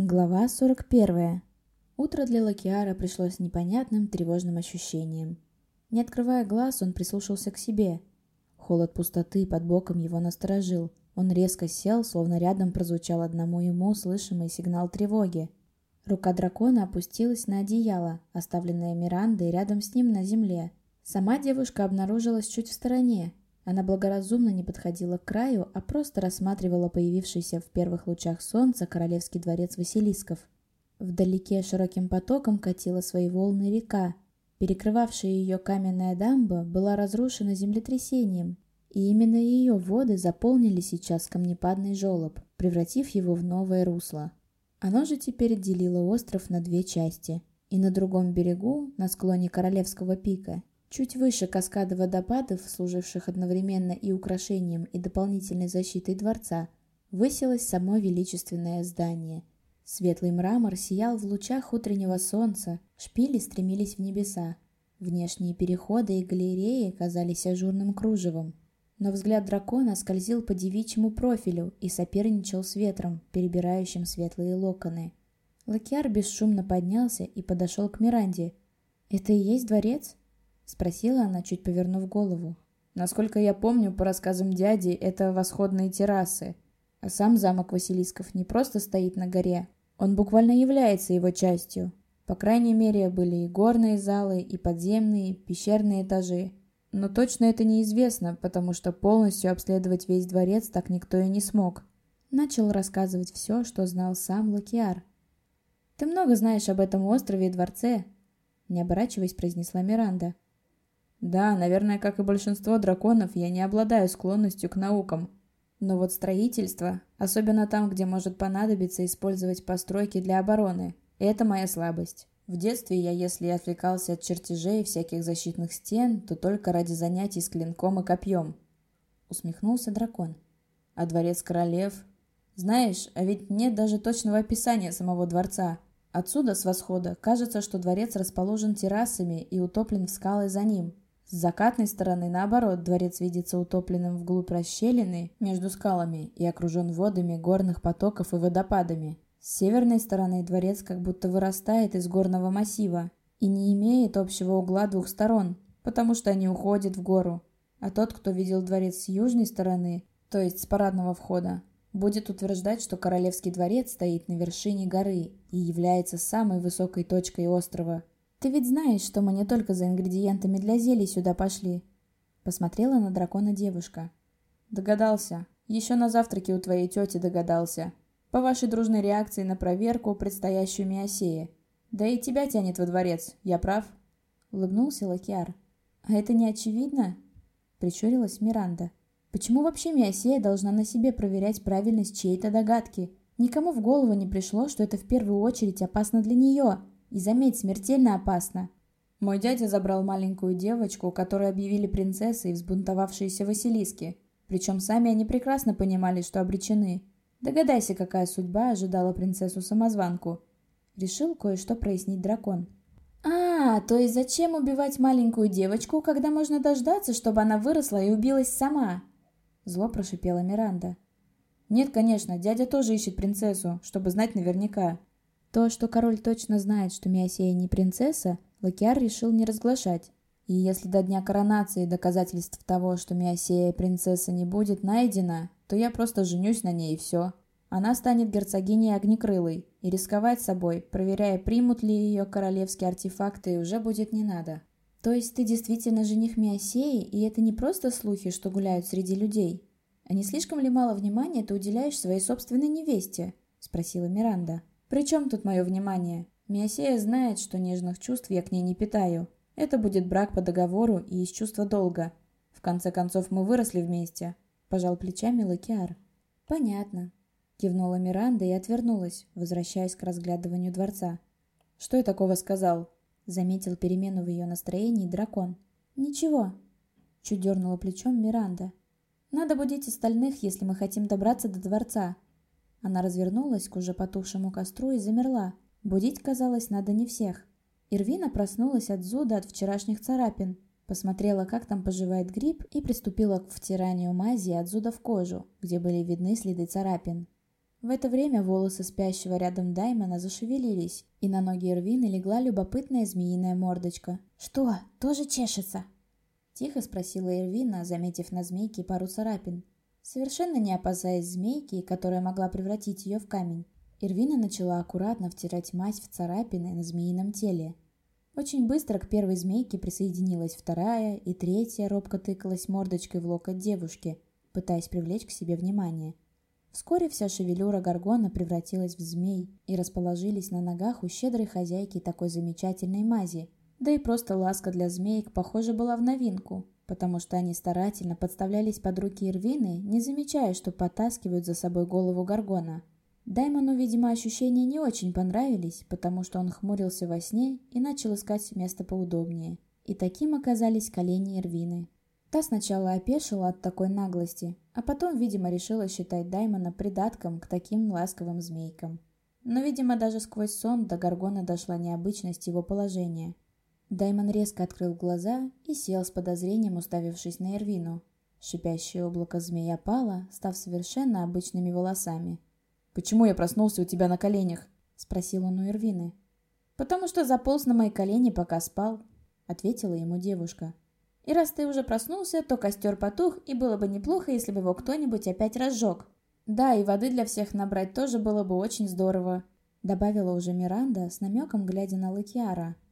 Глава 41. Утро для Лакиара пришло с непонятным тревожным ощущением. Не открывая глаз, он прислушался к себе. Холод пустоты под боком его насторожил. Он резко сел, словно рядом прозвучал одному ему слышимый сигнал тревоги. Рука дракона опустилась на одеяло, оставленное Мирандой рядом с ним на земле. Сама девушка обнаружилась чуть в стороне, она благоразумно не подходила к краю, а просто рассматривала появившийся в первых лучах солнца королевский дворец Василисков. Вдалеке широким потоком катила свои волны река. Перекрывавшая ее каменная дамба была разрушена землетрясением, и именно ее воды заполнили сейчас камнепадный желоб, превратив его в новое русло. Оно же теперь делило остров на две части, и на другом берегу, на склоне Королевского пика, Чуть выше каскада водопадов, служивших одновременно и украшением, и дополнительной защитой дворца, высилось само величественное здание. Светлый мрамор сиял в лучах утреннего солнца, шпили стремились в небеса. Внешние переходы и галереи казались ажурным кружевом. Но взгляд дракона скользил по девичьему профилю и соперничал с ветром, перебирающим светлые локоны. Лакиар бесшумно поднялся и подошел к Миранде. «Это и есть дворец?» Спросила она, чуть повернув голову. Насколько я помню, по рассказам дяди, это восходные террасы. А сам замок Василисков не просто стоит на горе, он буквально является его частью. По крайней мере, были и горные залы, и подземные, пещерные этажи. Но точно это неизвестно, потому что полностью обследовать весь дворец так никто и не смог. Начал рассказывать все, что знал сам Лакиар. «Ты много знаешь об этом острове и дворце», — не оборачиваясь, произнесла Миранда. Да, наверное, как и большинство драконов, я не обладаю склонностью к наукам. Но вот строительство, особенно там, где может понадобиться использовать постройки для обороны, это моя слабость. В детстве я, если отвлекался от чертежей всяких защитных стен, то только ради занятий с клинком и копьем. Усмехнулся дракон. А дворец королев? Знаешь, а ведь нет даже точного описания самого дворца. Отсюда, с восхода, кажется, что дворец расположен террасами и утоплен в скалы за ним. С закатной стороны, наоборот, дворец видится утопленным вглубь расщелины между скалами и окружен водами горных потоков и водопадами. С северной стороны дворец как будто вырастает из горного массива и не имеет общего угла двух сторон, потому что они уходят в гору. А тот, кто видел дворец с южной стороны, то есть с парадного входа, будет утверждать, что Королевский дворец стоит на вершине горы и является самой высокой точкой острова – «Ты ведь знаешь, что мы не только за ингредиентами для зелий сюда пошли?» Посмотрела на дракона девушка. «Догадался. Еще на завтраке у твоей тети догадался. По вашей дружной реакции на проверку, предстоящую Миосеи. Да и тебя тянет во дворец. Я прав?» Улыбнулся Лакиар. «А это не очевидно?» Прищурилась Миранда. «Почему вообще Миосея должна на себе проверять правильность чьей-то догадки? Никому в голову не пришло, что это в первую очередь опасно для нее!» И заметь, смертельно опасно. Мой дядя забрал маленькую девочку, которую объявили принцессой взбунтовавшиеся Василиски. Причем сами они прекрасно понимали, что обречены. Догадайся, какая судьба ожидала принцессу-самозванку. Решил кое-что прояснить дракон. «А, то есть зачем убивать маленькую девочку, когда можно дождаться, чтобы она выросла и убилась сама?» Зло прошипела Миранда. «Нет, конечно, дядя тоже ищет принцессу, чтобы знать наверняка. То, что король точно знает, что Миосея не принцесса, Лакиар решил не разглашать. И если до дня коронации доказательств того, что Миосея принцесса не будет найдено, то я просто женюсь на ней и все. Она станет герцогиней Огнекрылой, и рисковать собой, проверяя, примут ли ее королевские артефакты, уже будет не надо. То есть ты действительно жених Миосеи, и это не просто слухи, что гуляют среди людей? А не слишком ли мало внимания ты уделяешь своей собственной невесте? Спросила Миранда. «При чем тут мое внимание? Миосея знает, что нежных чувств я к ней не питаю. Это будет брак по договору и из чувства долга. В конце концов, мы выросли вместе», – пожал плечами Лакиар. «Понятно», – кивнула Миранда и отвернулась, возвращаясь к разглядыванию дворца. «Что я такого сказал?» – заметил перемену в ее настроении дракон. «Ничего», – чуть дернула плечом Миранда. «Надо будить остальных, если мы хотим добраться до дворца», она развернулась к уже потухшему костру и замерла. Будить, казалось, надо не всех. Ирвина проснулась от зуда от вчерашних царапин, посмотрела, как там поживает гриб, и приступила к втиранию мази от зуда в кожу, где были видны следы царапин. В это время волосы спящего рядом Даймона зашевелились, и на ноги Ирвины легла любопытная змеиная мордочка. «Что, тоже чешется?» Тихо спросила Ирвина, заметив на змейке пару царапин. Совершенно не опасаясь змейки, которая могла превратить ее в камень, Ирвина начала аккуратно втирать мазь в царапины на змеином теле. Очень быстро к первой змейке присоединилась вторая, и третья робко тыкалась мордочкой в локоть девушки, пытаясь привлечь к себе внимание – Вскоре вся шевелюра Гаргона превратилась в змей и расположились на ногах у щедрой хозяйки такой замечательной мази. Да и просто ласка для змеек, похоже, была в новинку, потому что они старательно подставлялись под руки Ирвины, не замечая, что потаскивают за собой голову Гаргона. Даймону, видимо, ощущения не очень понравились, потому что он хмурился во сне и начал искать место поудобнее. И таким оказались колени Ирвины. Та сначала опешила от такой наглости, а потом, видимо, решила считать Даймона придатком к таким ласковым змейкам. Но, видимо, даже сквозь сон до Гаргона дошла необычность его положения. Даймон резко открыл глаза и сел с подозрением, уставившись на Эрвину. Шипящее облако змея опало, став совершенно обычными волосами. «Почему я проснулся у тебя на коленях?» – спросил он у Эрвины. «Потому что заполз на мои колени, пока спал», – ответила ему девушка. И раз ты уже проснулся, то костер потух, и было бы неплохо, если бы его кто-нибудь опять разжег. Да, и воды для всех набрать тоже было бы очень здорово», — добавила уже Миранда с намеком, глядя на Лакиара.